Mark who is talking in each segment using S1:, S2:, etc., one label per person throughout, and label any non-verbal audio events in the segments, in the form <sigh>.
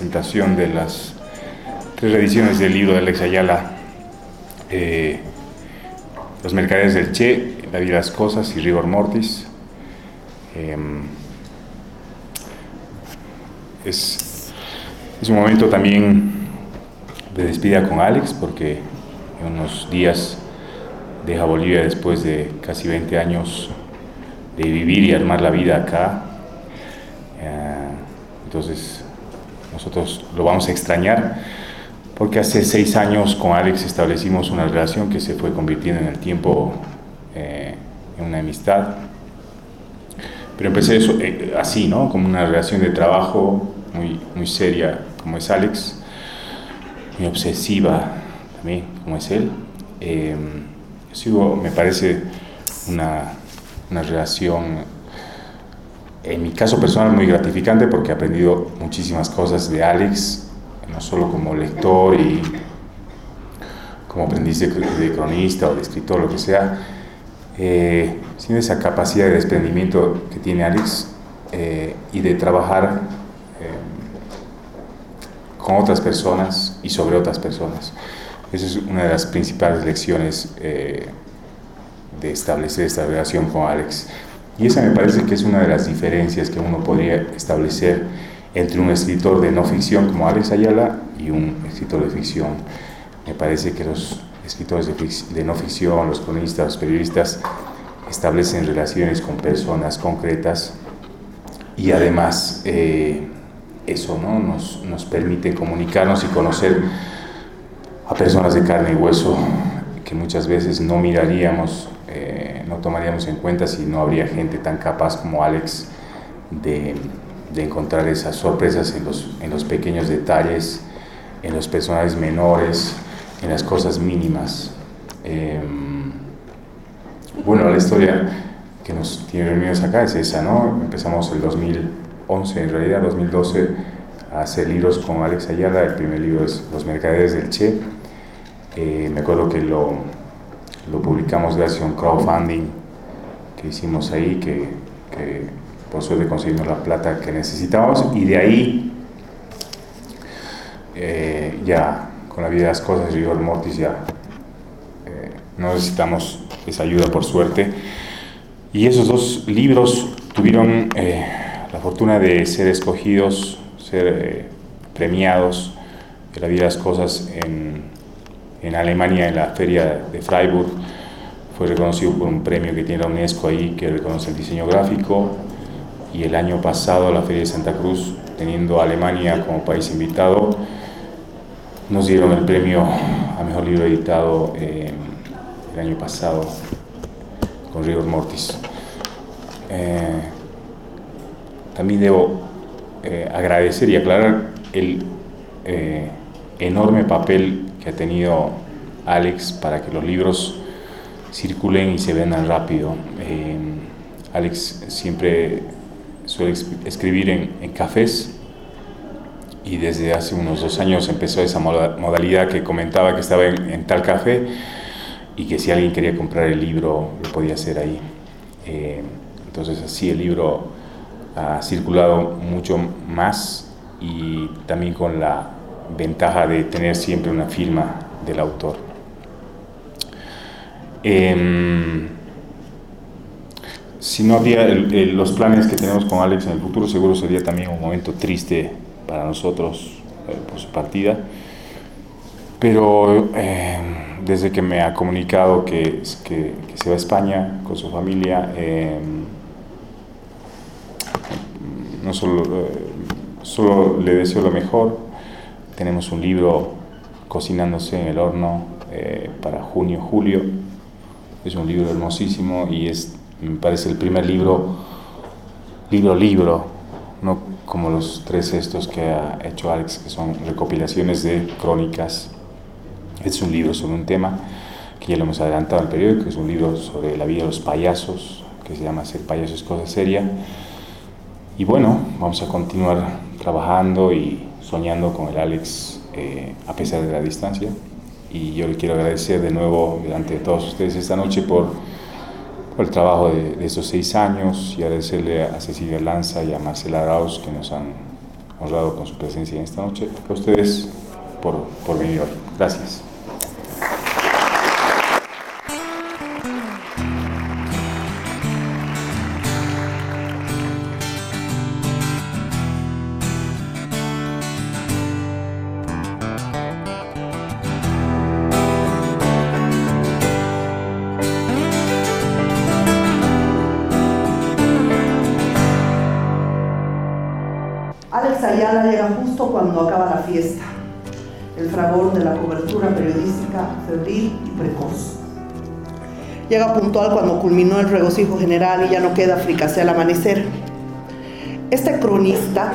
S1: presentación de las tres ediciones del libro de Alex Ayala, eh, Los Mercaderes del Che, La vida las cosas y Rigor Mortis. Em, es, es un momento también de despedida con Alex, porque en unos días deja Bolivia después de casi 20 años de vivir y armar la vida acá. Eh, entonces, nosotros lo vamos a extrañar porque hace seis años con Alex establecimos una relación que se fue convirtiendo en el tiempo eh, en una amistad. Pero empecé eso, eh, así, ¿no? Como una relación de trabajo muy, muy seria, como es Alex, muy obsesiva también, como es él. sigo, me parece una una relación, en mi caso personal, muy gratificante porque he aprendido muchísimas cosas de Alex, no solo como lector y como aprendiz de, cronista o de escritor, lo que sea, eh, esa capacidad de desprendimiento que tiene Alex eh, y de trabajar eh, con otras personas y sobre otras personas. Esa es una de las principales lecciones de establecer esta relación con Alex. Y esa me parece que es una de las diferencias que uno podría establecer entre un escritor de no ficción como Alex Ayala y un escritor de ficción. Me parece que los escritores de, no ficción, los cronistas, los periodistas, establecen relaciones con personas concretas y además eh, eso ¿no? nos, nos permite comunicarnos y conocer a personas de carne y hueso que muchas veces no miraríamos no tomaríamos en cuenta si no habría gente tan capaz como Alex de, encontrar esas sorpresas en los, en los pequeños detalles, en los personajes menores, en las cosas mínimas. Em, bueno, la historia que nos tiene reunidos acá es esa, ¿no? Empezamos el 2011, en realidad 2012, a hacer libros con Alex Ayala. El primer libro es Los Mercaderes del Che. Eh, me acuerdo que lo, lo publicamos gracias a un crowdfunding que hicimos ahí, que, que por suerte conseguimos la plata que necesitábamos y de ahí eh, ya con la vida de las cosas, Rigor Mortis ya eh, no necesitamos esa ayuda por suerte. Y esos dos libros tuvieron eh, la fortuna de ser escogidos, ser premiados de la vida de las cosas en en Alemania, en la feria de Freiburg. Fue reconocido por un premio que tiene la UNESCO ahí, que reconoce el diseño gráfico. Y el año pasado, la feria de Santa Cruz, teniendo a Alemania como país invitado, nos dieron el premio a mejor libro editado eh, el año pasado con Rigor Mortis. Eh, también debo eh, agradecer y aclarar el enorme papel que ha tenido Alex para que los libros circulen y se vendan rápido. Eh, Alex siempre suele escribir en, cafés y desde hace unos dos años empezó esa modalidad que comentaba que estaba en, tal café y que si alguien quería comprar el libro lo podía hacer ahí. Eh, entonces así el libro ha circulado mucho más y también con la ventaja de tener siempre una firma del autor. Em, si no había los planes que tenemos con Alex en el futuro, seguro sería también un momento triste para nosotros eh, por su partida. Pero em, desde que me ha comunicado que, que, se va a España con su familia, em, no solo, eh, solo le deseo lo mejor, tenemos un libro cocinándose en el horno eh, para junio, julio. Es un libro hermosísimo y es, me parece, el primer libro, libro, libro, no como los tres estos que ha hecho Alex, que son recopilaciones de crónicas. Es un libro sobre un tema que ya lo hemos adelantado el periódico, es un libro sobre la vida de los payasos, que se llama Ser payaso es cosa seria. Y bueno, vamos a continuar trabajando y soñando con el Alex eh, a pesar de la distancia. Y yo le quiero agradecer de nuevo delante de todos ustedes esta noche por el trabajo de, de, estos seis años y agradecerle a Cecilia Lanza y a Marcela Arauz que nos han honrado con su presencia en esta noche. A ustedes por, por venir hoy. Gracias.
S2: Fiesta, el fragor de la cobertura periodística febril y precoz. Llega puntual cuando culminó el regocijo general y ya no queda fricase al amanecer. Este cronista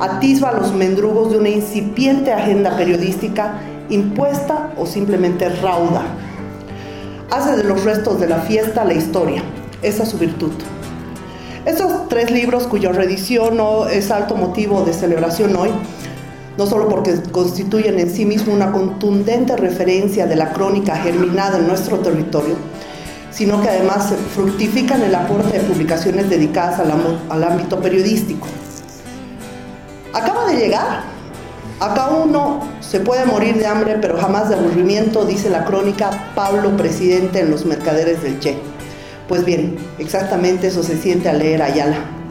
S2: atisba los mendrugos de una incipiente agenda periodística impuesta o simplemente rauda. Hace de los restos de la fiesta la historia, esa es su virtud. Estos tres libros cuya reedición no es alto motivo de celebración hoy, no solo porque constituyen en sí mismo una contundente referencia de la crónica germinada en nuestro territorio, sino que además fructifican el aporte de publicaciones dedicadas al, al ámbito periodístico. Acaba de llegar. Acá uno se puede morir de hambre, pero jamás de aburrimiento, dice la crónica Pablo Presidente en Los Mercaderes del Che. Pues bien, exactamente eso se siente al leer Ayala.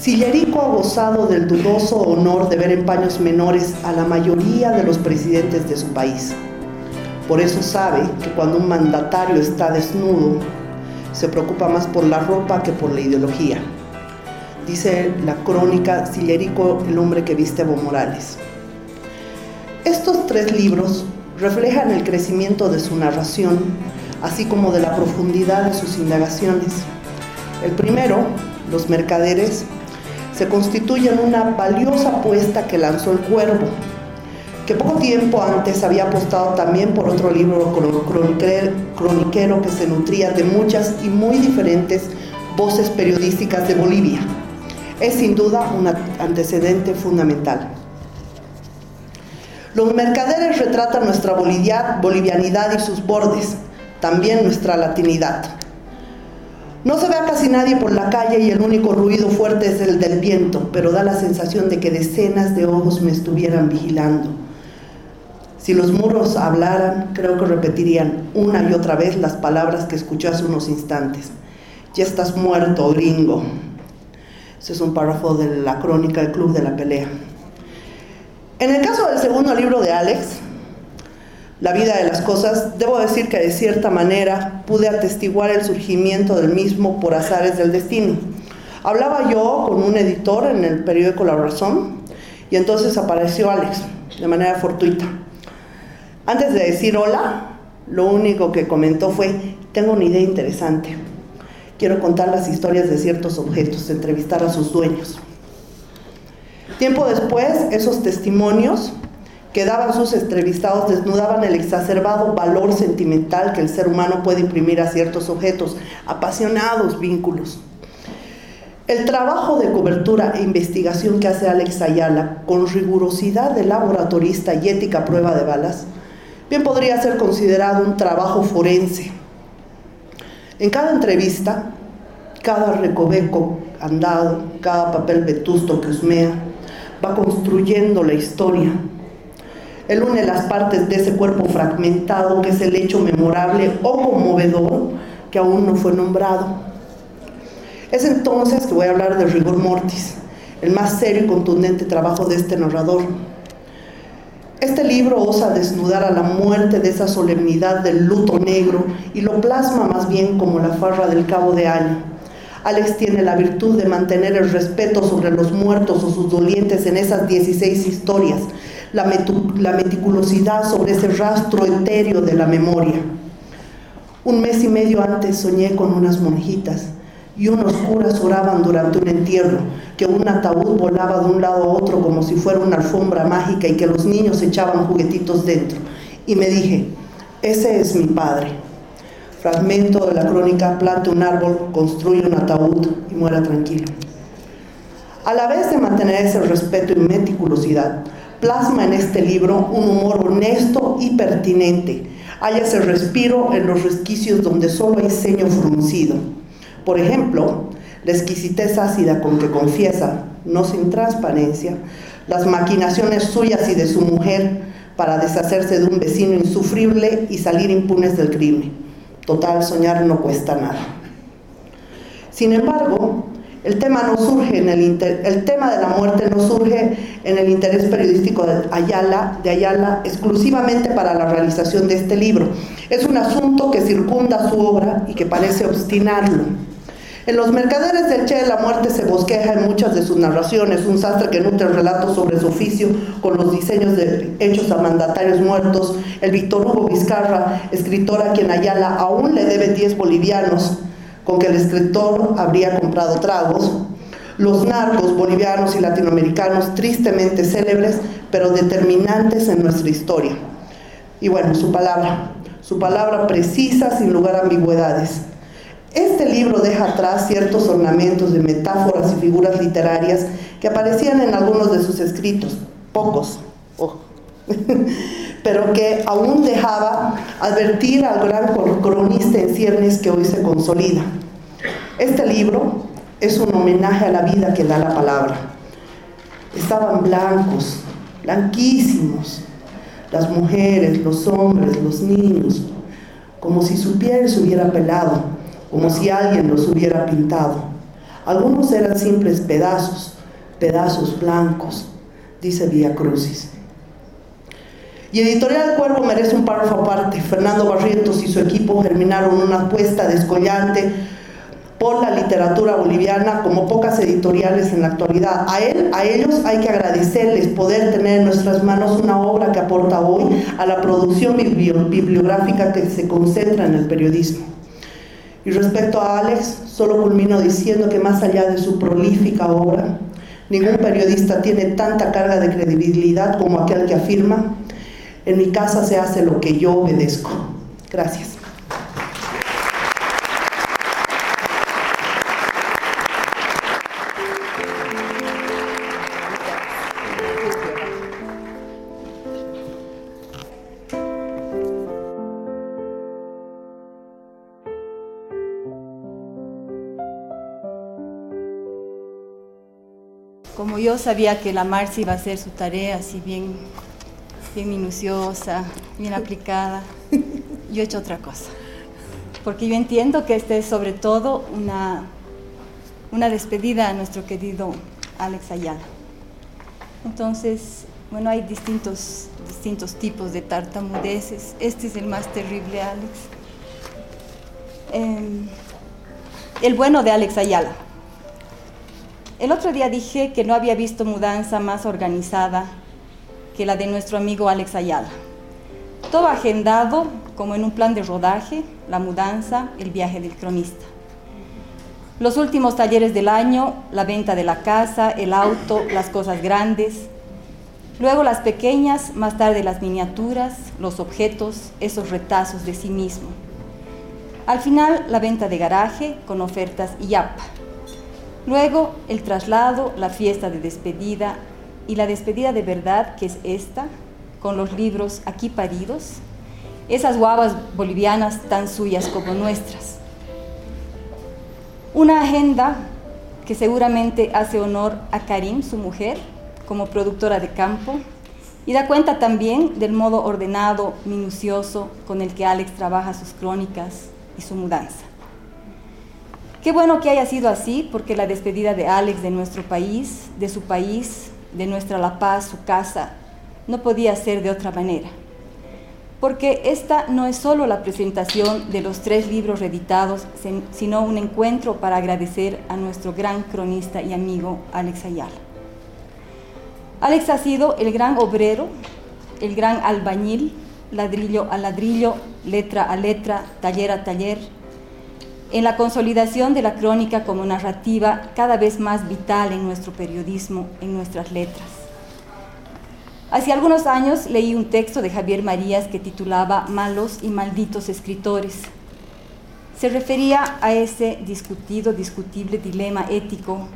S2: Sillerico ha gozado del dudoso honor de ver en paños menores a la mayoría de los presidentes de su país. Por eso sabe que cuando un mandatario está desnudo, se preocupa más por la ropa que por la ideología. Dice la crónica Sillerico, el hombre que viste a Evo Morales. Estos tres libros reflejan el crecimiento de su narración así como de la profundidad de sus indagaciones. El primero, Los Mercaderes, se constituye en una valiosa apuesta que lanzó el Cuervo, que poco tiempo antes había apostado también por otro libro croniquero que se nutría de muchas y muy diferentes voces periodísticas de Bolivia. Es sin duda un antecedente fundamental. Los mercaderes retratan nuestra bolivianidad y sus bordes, también nuestra latinidad. No se ve a casi nadie por la calle y el único ruido fuerte es el del viento, pero da la sensación de que decenas de ojos me estuvieran vigilando. Si los muros hablaran, creo que repetirían una y otra vez las palabras que escuché hace unos instantes. Ya estás muerto, gringo. Ese es un párrafo de la crónica del Club de la Pelea. En el caso del segundo libro de Alex, la vida de las cosas, debo decir que de cierta manera pude atestiguar el surgimiento del mismo por azares del destino. Hablaba yo con un editor en el periódico La Razón y entonces apareció Alex de manera fortuita. Antes de decir hola, lo único que comentó fue, tengo una idea interesante. Quiero contar las historias de ciertos objetos, entrevistar a sus dueños. Tiempo después, esos testimonios que daban sus entrevistados desnudaban el exacerbado valor sentimental que el ser humano puede imprimir a ciertos objetos, apasionados vínculos. El trabajo de cobertura e investigación que hace Alex Ayala con rigurosidad de laboratorista y ética prueba de balas, bien podría ser considerado un trabajo forense. En cada entrevista, cada recoveco andado, cada papel vetusto que husmea, va construyendo la historia él une las partes de ese cuerpo fragmentado que es el hecho memorable o conmovedor que aún no fue nombrado. Es entonces que voy a hablar de rigor mortis, el más serio y contundente trabajo de este narrador. Este libro osa desnudar a la muerte de esa solemnidad del luto negro y lo plasma más bien como la farra del cabo de año. Alex tiene la virtud de mantener el respeto sobre los muertos o sus dolientes en esas 16 historias, la, meticulosidad sobre ese rastro etéreo de la memoria. Un mes y medio antes soñé con unas monjitas y unos curas oraban durante un entierro, que un ataúd volaba de un lado a otro como si fuera una alfombra mágica y que los niños echaban juguetitos dentro. Y me dije, ese es mi padre. Fragmento de la crónica, planta un árbol, construye un ataúd y muera tranquilo. A la vez de mantener ese respeto y meticulosidad, plasma en este libro un humor honesto y pertinente, ese respiro en los resquicios donde solo hay ceño fruncido. Por ejemplo, la exquisitez ácida con que confiesa, no sin transparencia, las maquinaciones suyas y de su mujer para deshacerse de un vecino insufrible y salir impunes del crimen. Total, soñar no cuesta nada. Sin embargo, el tema, no surge en el, el tema de la muerte no surge en el interés periodístico de Ayala, de Ayala exclusivamente para la realización de este libro. Es un asunto que circunda su obra y que parece obstinarlo. En Los Mercaderes del Che, la muerte se bosqueja en muchas de sus narraciones, un sastre que nutre relatos sobre su oficio con los diseños de hechos a mandatarios muertos, el Víctor Hugo Vizcarra, escritor a quien Ayala aún le debe 10 bolivianos, con que el escritor habría comprado tragos, los narcos bolivianos y latinoamericanos tristemente célebres, pero determinantes en nuestra historia. Y bueno, su palabra, su palabra precisa, sin lugar a ambigüedades. Este libro deja atrás ciertos ornamentos de metáforas y figuras literarias que aparecían en algunos de sus escritos, pocos, <laughs> pero que aún dejaba advertir al gran cronista en ciernes que hoy se consolida. Este libro es un homenaje a la vida que da la palabra. Estaban blancos, blanquísimos, las mujeres, los hombres, los niños, como si su piel se hubiera pelado, como si alguien los hubiera pintado. Algunos eran simples pedazos, pedazos blancos, dice Vía Crucis. Y Editorial Cuervo merece un párrafo aparte. Fernando Barrientos y su equipo germinaron una apuesta descollante por la literatura boliviana como pocas editoriales en la actualidad. A él, a ellos hay que agradecerles poder tener en nuestras manos una obra que aporta hoy a la producción bibliográfica que se concentra en el periodismo. Y respecto a Alex, solo culmino diciendo que más allá de su prolífica obra, ningún periodista tiene tanta carga de credibilidad como aquel que afirma en mi casa se hace lo que yo obedezco. Gracias.
S3: Como yo sabía que la Marcia iba a hacer su tarea, así bien bien minuciosa, bien aplicada. Yo he hecho otra cosa. Porque yo entiendo que este es sobre todo una, una despedida a nuestro querido Alex Ayala. Entonces, bueno, hay distintos, distintos tipos de tartamudeces. Este es el más terrible, Alex. Em, el bueno de Alex Ayala. El otro día dije que no había visto mudanza más organizada la de nuestro amigo Alex Ayala. Todo agendado como en un plan de rodaje, la mudanza, el viaje del cronista. Los últimos talleres del año, la venta de la casa, el auto, las cosas grandes. Luego las pequeñas, más tarde las miniaturas, los objetos, esos retazos de sí mismo. Al final la venta de garaje con ofertas y yapa. Luego el traslado, la fiesta de despedida, y la despedida de verdad, que es esta, con los libros aquí paridos, esas guavas bolivianas tan suyas como nuestras. Una agenda que seguramente hace honor a Karim, su mujer, como productora de campo, y da cuenta también del modo ordenado, minucioso con el que Alex trabaja sus crónicas y su mudanza. Qué bueno que haya sido así, porque la despedida de Alex de nuestro país, de su país, de nuestra La Paz, su casa, no podía ser de otra manera. Porque esta no es solo la presentación de los tres libros reeditados, sino un encuentro para agradecer a nuestro gran cronista y amigo Alex Ayala. Alex ha sido el gran obrero, el gran albañil, ladrillo a ladrillo, letra a letra, taller a taller, en la consolidación de la crónica como narrativa cada vez más vital en nuestro periodismo, en nuestras letras. Hace algunos años leí un texto de Javier Marías que titulaba Malos y malditos escritores. Se refería a ese discutido, discutible dilema ético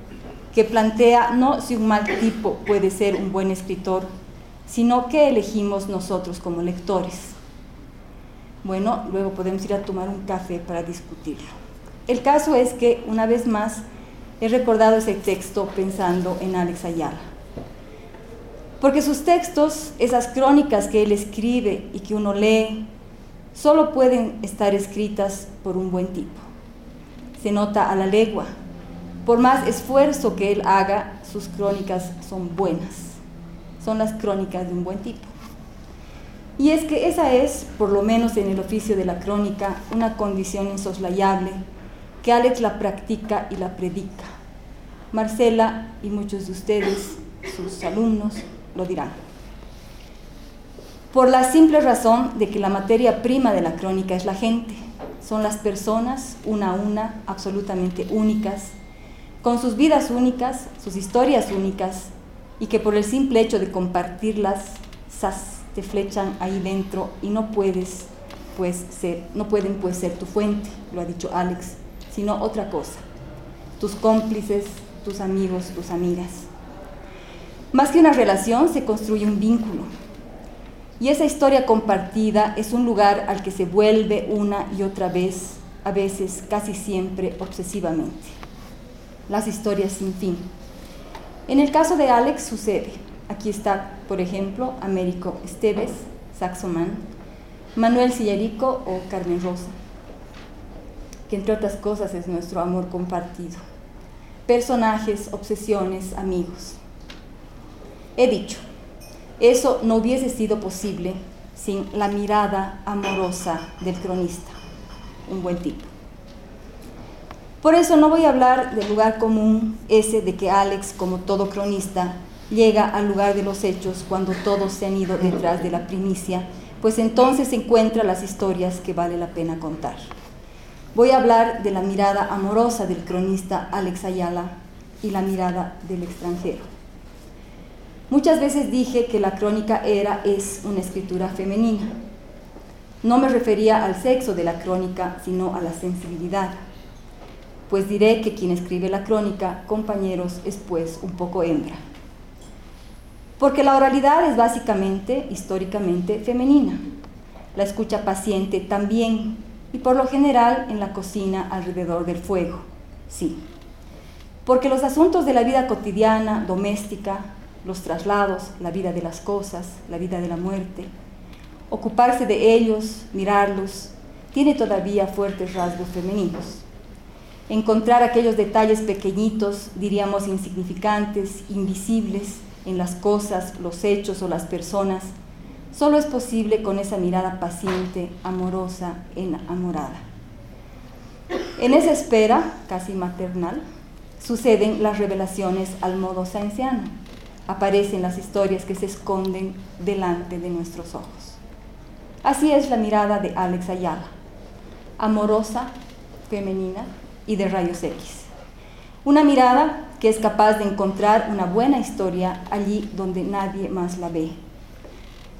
S3: que plantea no si un mal tipo puede ser un buen escritor, sino qué elegimos nosotros como lectores. bueno, luego podemos ir a tomar un café para discutirlo. El caso es que, una vez más, he recordado ese texto pensando en Alex Ayala. Porque sus textos, esas crónicas que él escribe y que uno lee, solo pueden estar escritas por un buen tipo. Se nota a la legua. Por más esfuerzo que él haga, sus crónicas son buenas. Son las crónicas de un buen tipo. Y es que esa es, por lo menos en el oficio de la crónica, una condición insoslayable que Alex la practica y la predica. Marcela y muchos de ustedes, sus alumnos, lo dirán. Por la simple razón de que la materia prima de la crónica es la gente. Son las personas, una a una, absolutamente únicas, con sus vidas únicas, sus historias únicas, y que por el simple hecho de compartirlas, te flechan ahí dentro y no puedes pues no pueden pues ser tu fuente, lo ha dicho Alex, sino otra cosa, tus cómplices, tus amigos, tus amigas. Más que una relación se construye un vínculo. Y esa historia compartida es un lugar al que se vuelve una y otra vez, a veces casi siempre obsesivamente. Las historias sin fin. En el caso de Alex sucede. Aquí está, por ejemplo, Américo Esteves, Saxoman, Manuel Sillarico o Carmen Rosa, que entre otras cosas es nuestro amor compartido. Personajes, obsesiones, amigos. He dicho, eso no hubiese sido posible sin la mirada amorosa del cronista, un buen tipo. Por eso no voy a hablar del lugar común ese de que Alex, como todo cronista, llega al lugar de los hechos cuando todos se han ido detrás de la primicia, pues entonces encuentra las historias que vale la pena contar. Voy a hablar de la mirada amorosa del cronista Alex Ayala y la mirada del extranjero. Muchas veces dije que la crónica era es una escritura femenina. No me refería al sexo de la crónica, sino a la sensibilidad. Pues diré que quien escribe la crónica, compañeros, es pues un poco hembra. Porque la oralidad es básicamente, históricamente, femenina. La escucha paciente también, y por lo general en la cocina alrededor del fuego, sí. Porque los asuntos de la vida cotidiana, doméstica, los traslados, la vida de las cosas, la vida de la muerte, ocuparse de ellos, mirarlos, tiene todavía fuertes rasgos femeninos. Encontrar aquellos detalles pequeñitos, diríamos insignificantes, invisibles, en las cosas, los hechos o las personas, solo es posible con esa mirada paciente, amorosa, enamorada. En esa espera, casi maternal, suceden las revelaciones al modo saenciano. Aparecen las historias que se esconden delante de nuestros ojos. Así es la mirada de Alex Ayala, amorosa, femenina y de rayos X. Una mirada que es capaz de encontrar una buena historia allí donde nadie más la ve.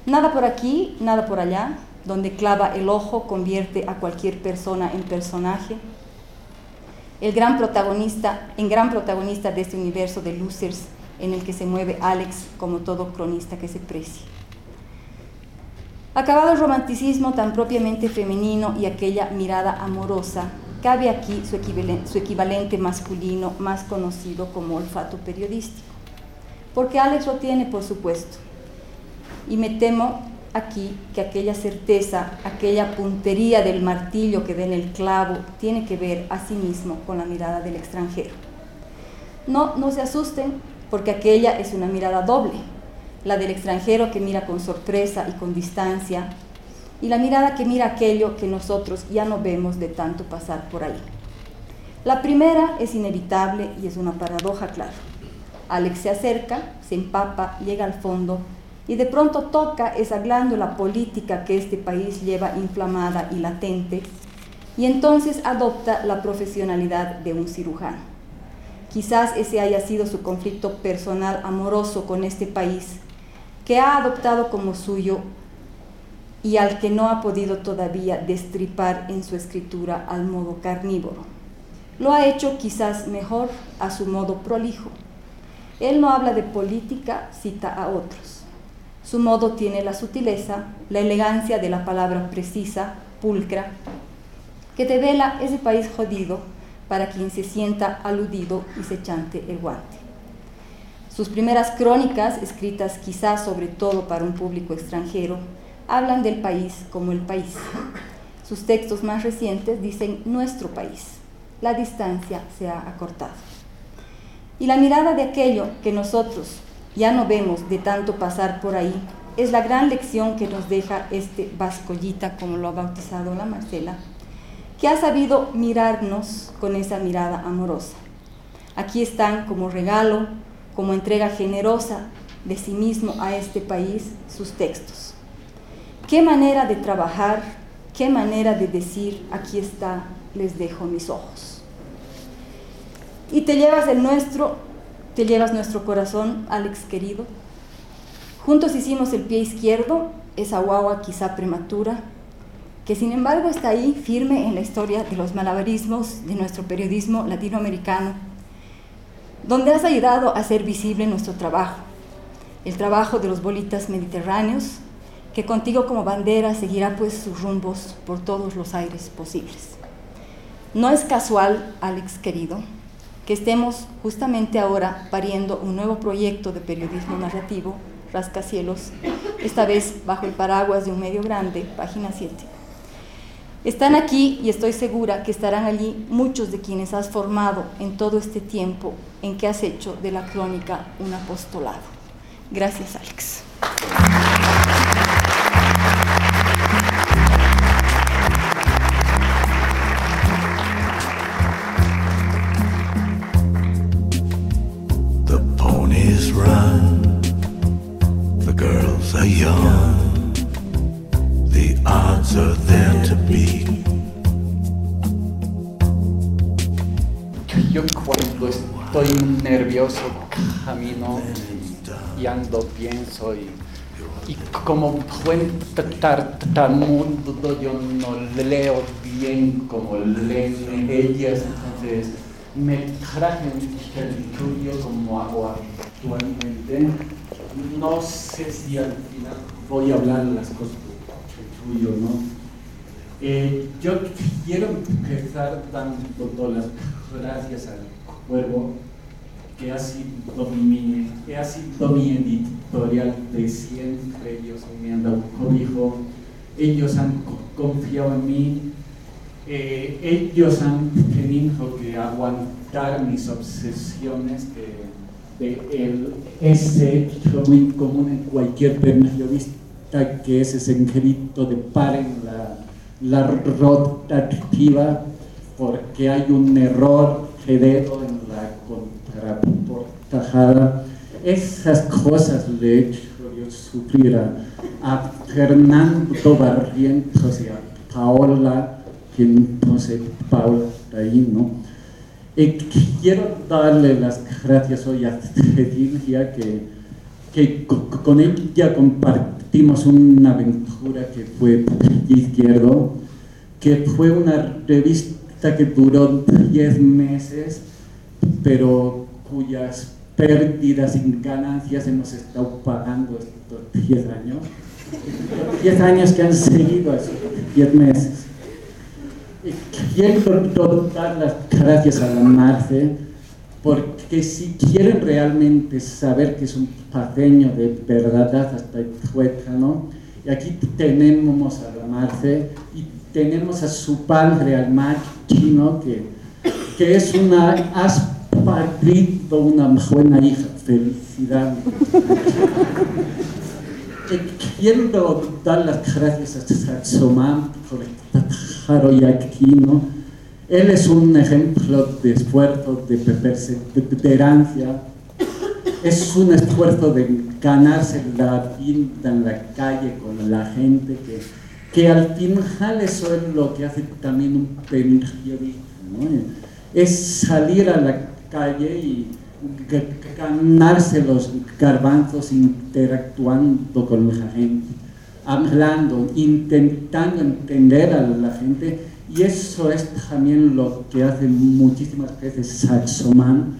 S3: Nada por aquí, nada por allá, donde clava el ojo convierte a cualquier persona en personaje. El gran protagonista, en gran protagonista de este universo de losers en el que se mueve Alex como todo cronista que se precie. Acabado el romanticismo tan propiamente femenino y aquella mirada amorosa cabe aquí su equivalente, su equivalente, masculino más conocido como olfato periodístico. Porque Alex lo tiene, por supuesto. Y me temo aquí que aquella certeza, aquella puntería del martillo que da en el clavo, tiene que ver asimismo con la mirada del extranjero. No, no se asusten, porque aquella es una mirada doble, la del extranjero que mira con sorpresa y con distancia, y la mirada que mira aquello que nosotros ya no vemos de tanto pasar por ahí. La primera es inevitable y es una paradoja, claro. Alex se acerca, se empapa, llega al fondo y de pronto toca esa glándula política que este país lleva inflamada y latente y entonces adopta la profesionalidad de un cirujano. Quizás ese haya sido su conflicto personal amoroso con este país, que ha adoptado como suyo y al que no ha podido todavía destripar en su escritura al modo carnívoro. Lo ha hecho quizás mejor a su modo prolijo. Él no habla de política, cita a otros. Su modo tiene la sutileza, la elegancia de la palabra precisa, pulcra, que devela ese país jodido para quien se sienta aludido y se chante el guante. Sus primeras crónicas, escritas quizás sobre todo para un público extranjero, hablan del país como el país. Sus textos más recientes dicen nuestro país. La distancia se ha acortado. Y la mirada de aquello que nosotros ya no vemos de tanto pasar por ahí es la gran lección que nos deja este Vascollita, como lo ha bautizado la Marcela, que ha sabido mirarnos con esa mirada amorosa. Aquí están como regalo, como entrega generosa de sí mismo a este país sus textos. Qué manera de trabajar, qué manera de decir, aquí está, les dejo mis ojos. Y te llevas el nuestro, te llevas nuestro corazón, Alex querido. Juntos hicimos el pie izquierdo, esa guagua quizá prematura, que sin embargo está ahí firme en la historia de los malabarismos de nuestro periodismo latinoamericano, donde has ayudado a hacer visible nuestro trabajo, el trabajo de los bolitas mediterráneos, que contigo como bandera seguirá pues sus rumbos por todos los aires posibles. No es casual, Alex querido, que estemos justamente ahora pariendo un nuevo proyecto de periodismo narrativo, Rascacielos, esta vez bajo el paraguas de un medio grande, página 7 están aquí y estoy segura que estarán allí muchos de quienes has formado en todo este tiempo en que has hecho de la crónica un apostolado. Gracias, Alex.
S4: Yo cuando estoy nervioso camino y ando, pienso y, y como buen tartamudo yo no leo bien como leen ellas, entonces me traje el tuyo como hago actualmente. No sé si al final voy a hablar las cosas ¿no? Eh, yo quiero empezar dando todas las gracias al juego que ha sido mi, que ha sido mi editorial de siempre, ellos me han dado cobijo, ellos han confiado en mí, eh, ellos han tenido que aguantar mis obsesiones, que de el, ese hecho muy común en cualquier periodista que es ese grito de paren la, la rotativa porque hay un error heredero en la contraportajada. Esas cosas le he hecho yo sufrir a, Fernando Barrientos y a Paola, que entonces Paola está ahí, ¿no? Y quiero darle las gracias hoy a Cecilia que, que con ella compartí Dimos una aventura que fue Izquierdo, que fue una revista que duró 10 meses, pero cuyas pérdidas y ganancias hemos estado pagando estos 10 años. 10 años que han seguido esos 10 meses. Quiero dar las gracias a la Marce porque si quieren realmente saber que es un paseño de verdad hasta el ¿no? y aquí tenemos a Marce y tenemos a su padre, al Machino, que, que es una, has parido una buena hija, felicidad. Quiero dar las gracias a Saxomán por estar hoy aquí, ¿no? Él es un ejemplo de esfuerzo, de perseverancia, es un esfuerzo de ganarse la vida en la calle con la gente, que, que al final eso es lo que hace también un periodista, ¿no? es salir a la calle y ganarse los garbanzos interactuando con la gente, hablando, intentando entender a la gente y eso es también lo que hace muchísimas veces Saxoman.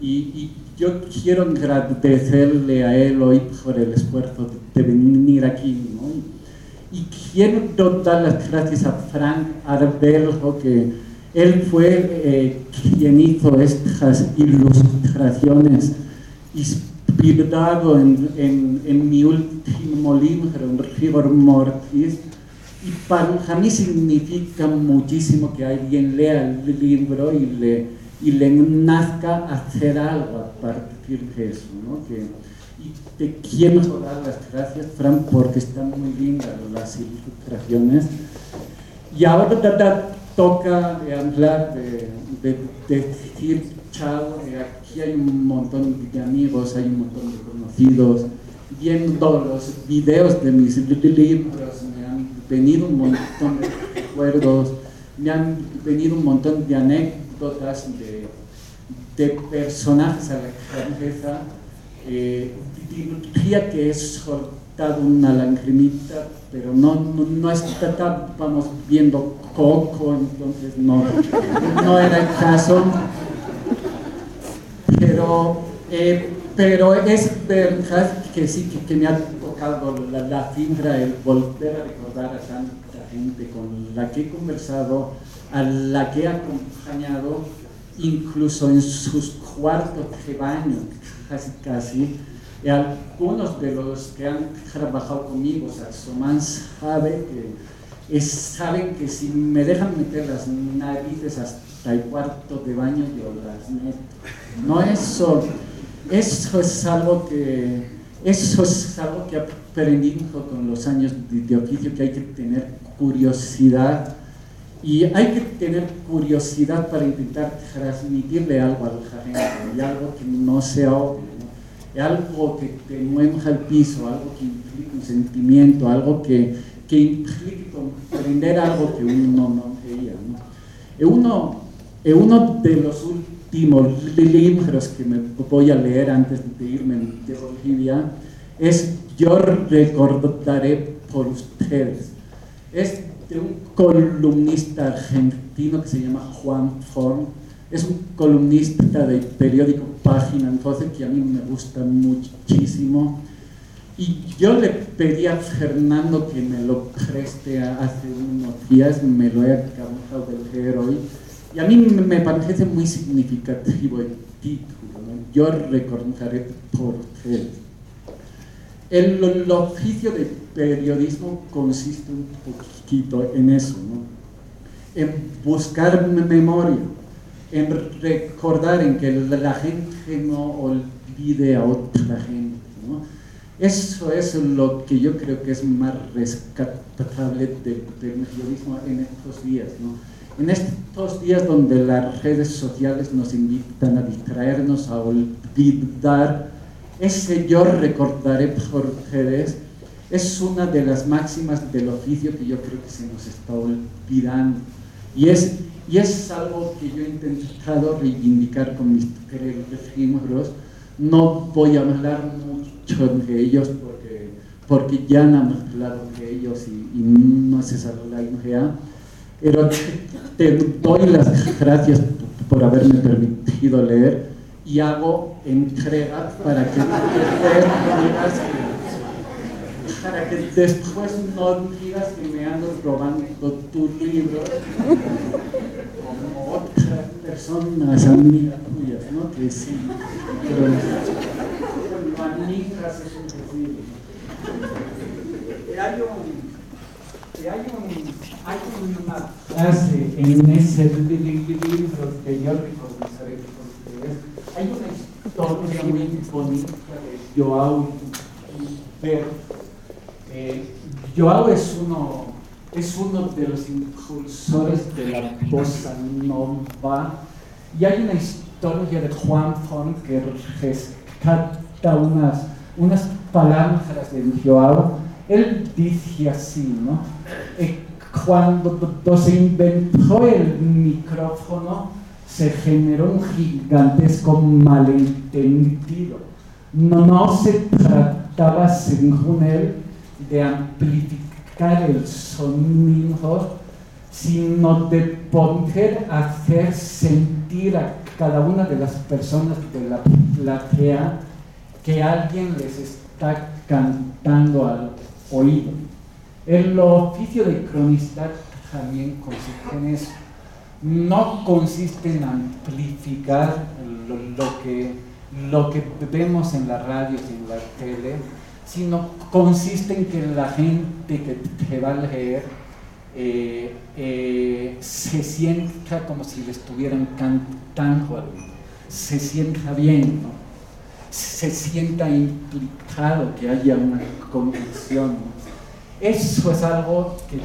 S4: Y, y yo quiero agradecerle a él hoy por el esfuerzo de, venir aquí. ¿no? Y quiero dar las gracias a Frank Arbeljo, que él fue eh, quien hizo estas ilustraciones, inspirado en, en, en mi último libro, Rigor Mortis. Y para mí significa muchísimo que alguien lea el libro y le, y le nazca hacer algo a partir de eso. ¿no? Que, y te quiero dar las gracias, Fran, porque están muy lindas las ilustraciones. Y ahora toca de hablar, de, de, de decir chao. Aquí hay un montón de amigos, hay un montón de conocidos. Viendo los videos de mis libros, venido un montón de recuerdos, me han venido un montón de anécdotas de, de personajes a la cabeza. Eh, diría que he soltado una lagrimita, pero no, no, no estábamos viendo Coco, entonces no, no era el caso. Pero, eh, pero es verdad que sí, que, que me ha tocado la, la, el volver a recordar a tanta gente con la que he conversado, a la que he acompañado, incluso en sus cuartos de baño, casi casi. Y algunos de los que han trabajado conmigo, Saxoman sabe que, es, saben que si me dejan meter las narices hasta el cuarto de baño, yo las meto. No eso, eso es algo que, eso es algo que aprendí con los años de, de oficio, que hay que tener curiosidad y hay que tener curiosidad para intentar transmitirle algo a la y algo que no sea obvio algo que te mueva al piso, algo que implique un sentimiento, algo que, que implique comprender algo que uno no veía. ¿no? E uno, e uno de los últimos libros que me voy a leer antes de irme de Bolivia es Yo recordaré por ustedes. Es de un columnista argentino que se llama Juan Form es un columnista del periódico Página 12 que a mí me gusta muchísimo. Y yo le pedí a Fernando que me lo preste hace unos días, me lo he acabado de leer hoy. Y a mí me parece muy significativo el título, ¿no? Yo recordaré por él. El, el, oficio de periodismo consiste un poquito en eso, ¿no? en buscar memoria, en recordar en que la gente no olvide a otra gente. ¿no? Eso es lo que yo creo que es más rescatable del periodismo en estos días. ¿no? En estos días donde las redes sociales nos invitan a distraernos, a olvidar, ese yo recordaré por ustedes es una de las máximas del oficio que yo creo que se nos está olvidando. Y es y es algo que yo he intentado reivindicar con mis libros. No voy a hablar mucho de ellos porque, porque ya han hablado de ellos y, y no es esa la idea. Pero te, doy las gracias por haberme permitido leer y hago entrega para que digas que, para que después no digas que me ando robando tu libro como otras personas amigas tuyas, ¿no? Que sí, pero manijas es imposible. Hay, un, hay, un, hay una frase en ese libro reconoceré con ustedes. Hay una historia muy bonita de Joao Pero eh, Joao es uno es uno de los impulsores de la bossa nova y hay una historia de Juan Fon que rescata unas, unas palabras de Joao. Él dice así, ¿no? Cuando se inventó el micrófono, se generó un gigantesco malentendido. No se trataba, según él, de amplificar el sonido, sino de poder hacer sentir a cada una de las personas de la platea que alguien les está cantando al oído. El oficio de cronista también consiste en eso. No consiste en amplificar lo, que, lo que vemos en la radio y en la tele, sino consiste en que la gente que te va a leer eh, eh, se sienta como si le estuvieran cantando se sienta bien, se sienta implicado, que haya una conexión. Eso es algo que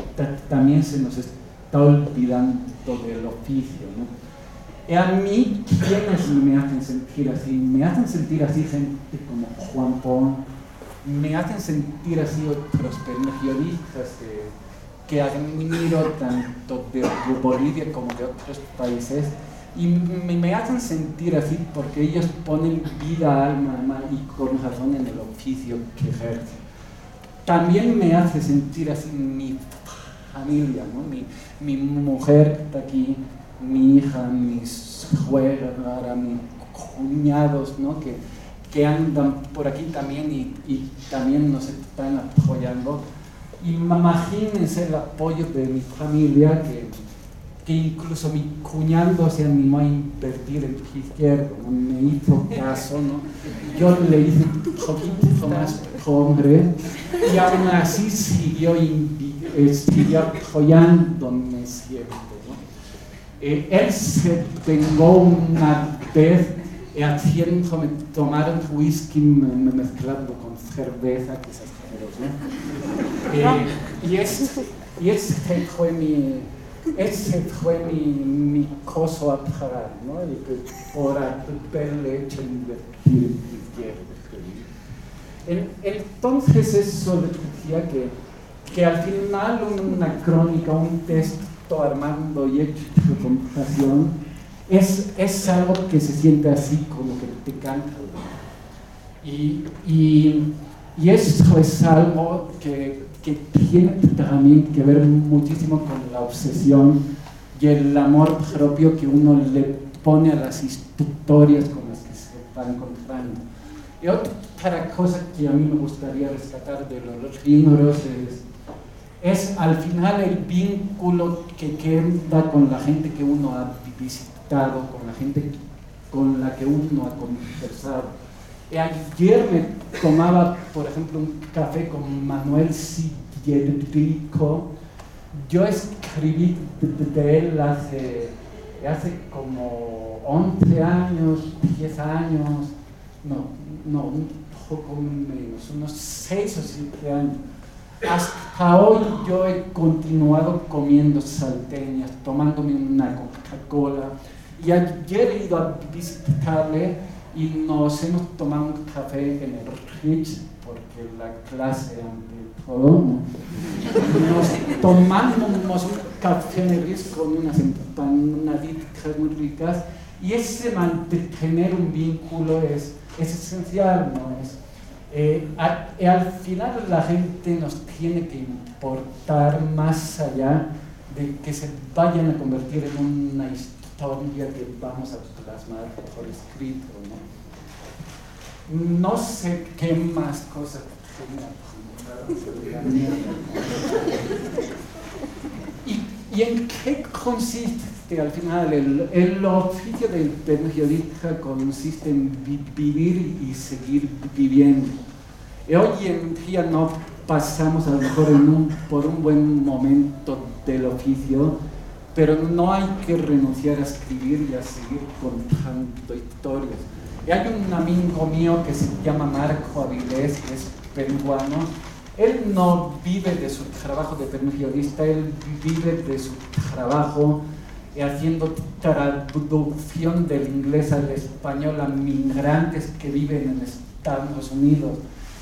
S4: también se nos está olvidando del oficio. ¿no? A mí, ¿quiénes me hacen sentir así? Me hacen sentir así gente como Juan Pon, me hacen sentir así otros periodistas que, admiro tanto de Bolivia como de otros países y me, hacen sentir así porque ellos ponen vida, alma, alma y con razón en el oficio que ejercen. También me hace sentir así mi familia, ¿no? mi, mi mujer está aquí, mi hija, mis suegras, mis cuñados, ¿no? que, que andan por aquí también y, y también nos están apoyando. Imagínense el apoyo de mi familia que que incluso mi cuñado se animó a invertir en izquierdo, me hizo caso, ¿no? Yo le hice un poquito más hombre y aún así siguió, eh, siguió apoyándome siempre, ¿no? Eh, él se vengó una vez haciéndome tomar un whisky mezclado con cerveza, asqueroso, ¿no? Eh, y, ese, y ese fue mi ese fue mi, mi coso a pagar, ¿no? Y que por haberle hecho invertir en Entonces eso decía que, que al final una crónica, un texto armando y hecho de computación es, es algo que se siente así como que te canta. Y, y, y eso es algo que que tiene también que ver muchísimo con la obsesión y el amor propio que uno le pone a las historias con las que se va encontrando. Y otra cosa que a mí me gustaría rescatar de los libros es, es al final el vínculo que queda con la gente que uno ha visitado, con la gente con la que uno ha conversado Ayer me tomaba, por ejemplo, un café con Manuel Sillerico. Yo escribí de, él hace, hace como 11 años, 10 años, no, no, un poco menos, unos 6 o 7 años. Hasta hoy yo he continuado comiendo salteñas, tomándome una Coca-Cola. Y ayer he ido a visitarle y nos hemos tomado un café en el Rich, porque la clase ante todo, nos tomamos un café en el Rich con unas empanaditas muy ricas y ese mantener un vínculo es, es esencial, ¿no? Es, eh, al final la gente nos tiene que importar más allá de que se vayan a convertir en una historia historia que vamos a plasmar por escrito. ¿no? no sé qué más cosas ¿Y, ¿Y en qué consiste al final? El, el oficio del periodista consiste en vivir y seguir viviendo. Y hoy en día no pasamos a lo mejor un, por un buen momento del oficio, pero no hay que renunciar a escribir y a seguir contando historias. Y hay un amigo mío que se llama Marco Avilés, que es peruano. Él no vive de su trabajo de periodista, él vive de su trabajo haciendo traducción del inglés al español a migrantes que viven en Estados Unidos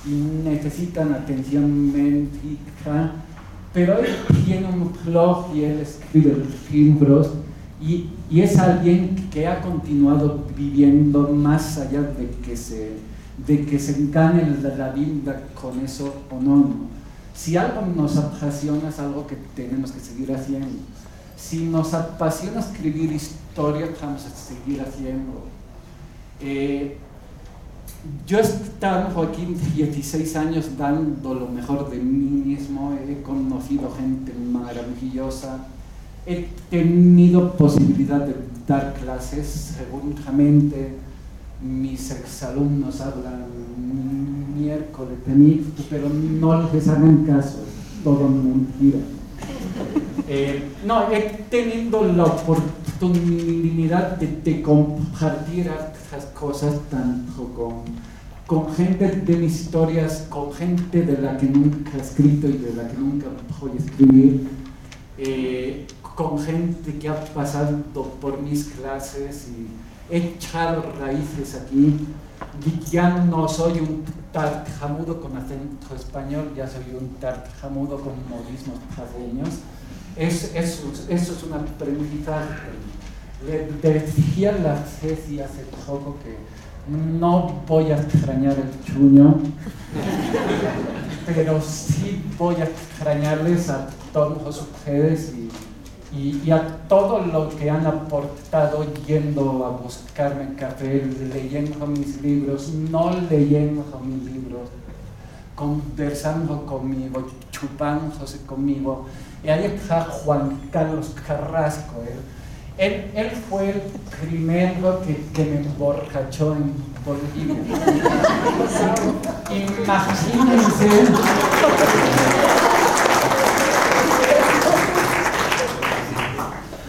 S4: y necesitan atención médica pero él tiene un blog y él escribe libros y, es alguien que ha continuado viviendo más allá de que se, de la vida con eso o no, Si algo nos apasiona es algo que tenemos que seguir haciendo. Si nos apasiona escribir historias, vamos a seguir haciendo. Eh, yo he estado aquí 16 años dando lo mejor de mí mismo, he conocido gente maravillosa, he tenido posibilidad de dar clases, seguramente mis exalumnos hablan miércoles de mí, pero no les hagan caso, todo mentira. <laughs> Eh, no, he tenido la oportunidad de, compartir estas cosas tanto con, con, gente de mis historias, con gente de la que nunca he escrito y de la que nunca voy a escribir, eh, con gente que ha pasado por mis clases y he echado raíces aquí. Ya no soy un tartamudo con acento español, ya soy un tartamudo con modismos paseños es, eso, eso es un aprendizaje. Le decía la Ceci hace poco que no voy a extrañar el chuño, pero sí voy a extrañarles a todos ustedes y, y, y, a todo lo que han aportado yendo a buscarme café, leyendo mis libros, no leyendo mis libros, conversando conmigo, chupándose conmigo y ahí está Juan Carlos Carrasco. Él, él, fue el primero que, que, me emborrachó en Bolivia. Imagínense.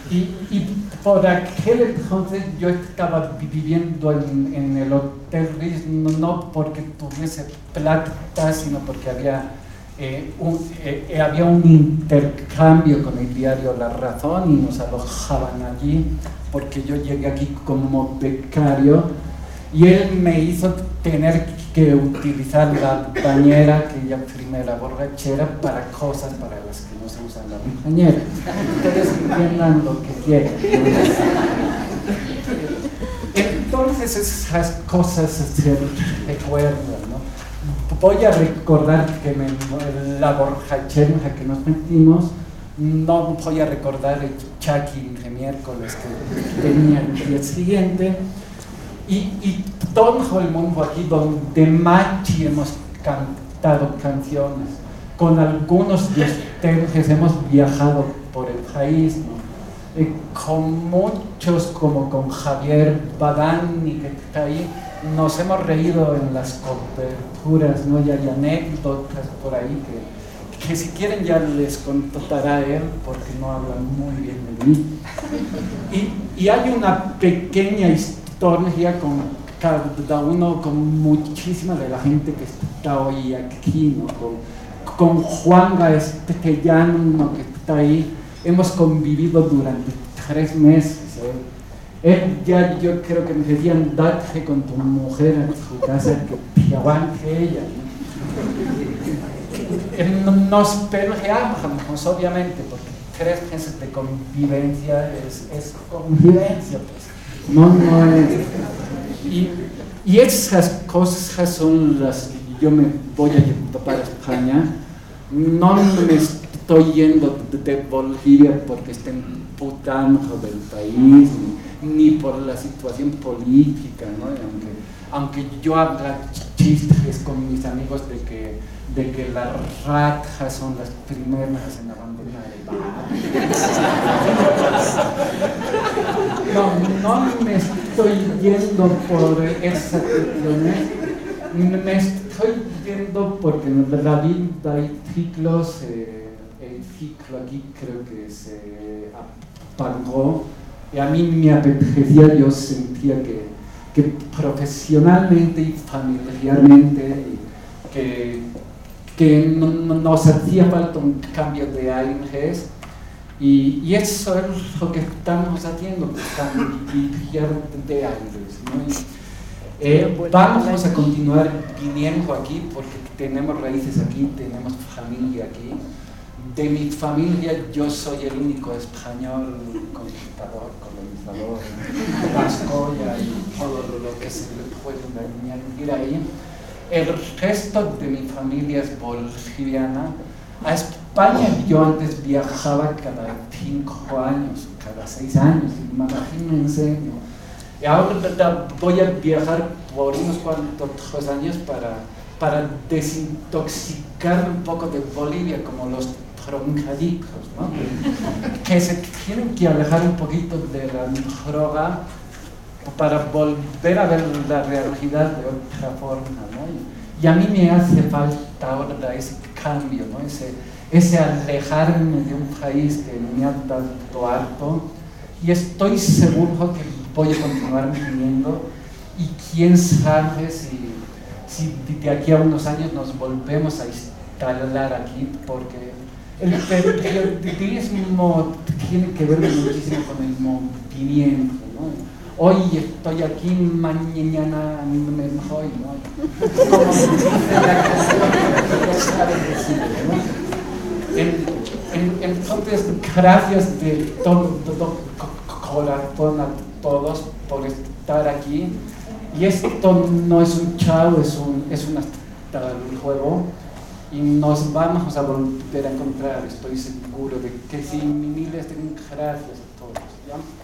S4: Y, y, por aquel entonces yo estaba viviendo en, en el Hotel Riz, no, no porque tuviese plata, sino porque había eh, eh, eh, había un intercambio con el diario La Razón y nos alojaban allí porque yo llegué aquí como becario y él me hizo tener que utilizar la bañera que ya primera borrachera para cosas para las que no se usan la bañera. Ustedes entiendan lo que quieren. Entonces esas cosas se recuerdan voy a recordar que me, la borrachera que nos metimos, no voy a recordar el chaki de miércoles que tenía el día siguiente. Y, y todo el mundo aquí donde Machi hemos cantado canciones. Con algunos de ustedes hemos viajado por el país, eh, con muchos como con Javier Badani que está ahí, nos hemos reído en las coberturas, ¿no? Y hay anécdotas por ahí que, si quieren ya les contará él, porque no hablan muy bien de mí. Y, y hay una pequeña historia con cada uno, con muchísima de la gente que está hoy aquí, ¿no? Con, con Juan Castellano, que está ahí, hemos convivido durante tres meses. ¿eh? Él ya yo creo que me decían, date con tu mujer en su casa, que aguante ella. Nos peleábamos, obviamente, porque tres meses de convivencia es, es convivencia, pues. No, no es. Y, y esas cosas son las que yo me voy a llevar para España. No me estoy yendo de Bolivia porque estén putando del país ni por la situación política, ¿no? aunque, aunque yo haga chistes con mis amigos de que, de que las ratas son las primeras en abandonar el No, no me estoy yendo por esas cuestiones, me estoy yendo porque en la vida hay ciclos, eh, el ciclo aquí creo que se apagó y a mí me apetecía, yo sentía que, que profesionalmente y familiarmente que, que no, nos hacía falta un cambio de aires y, y, eso es lo que estamos haciendo, cambiar de aires. ¿no? Eh, vamos a continuar viniendo aquí porque tenemos raíces aquí, tenemos familia aquí de mi familia yo soy el único español conquistador, colonizador, vasco y todo lo que se le puede añadir ahí. El resto de mi familia es boliviana. A España yo antes viajaba cada cinco años, cada seis años, imagínense. Y ahora voy a viajar por unos cuantos años para, para desintoxicar un poco de Bolivia, como los troncadicos, ¿no? que se tienen que alejar un poquito de la droga para volver a ver la realidad de otra forma. ¿no? Y a mí me hace falta ahora ese cambio, ¿no? ese, ese alejarme de un país que me ha dado harto y estoy seguro que voy a continuar viviendo y quién sabe si, si de aquí a unos años nos volvemos a instalar aquí porque el periodismo tiene que ver muchísimo con el movimiento. ¿no? Hoy estoy aquí, mañana me voy, ¿no? Como dice la canción, ¿no? entonces, gracias de todo, a todos por estar aquí. Y esto no es un chao, es un, es un hasta el juego. Y nos vamos a volver a encontrar, estoy seguro de que sí. Miles de gracias a todos.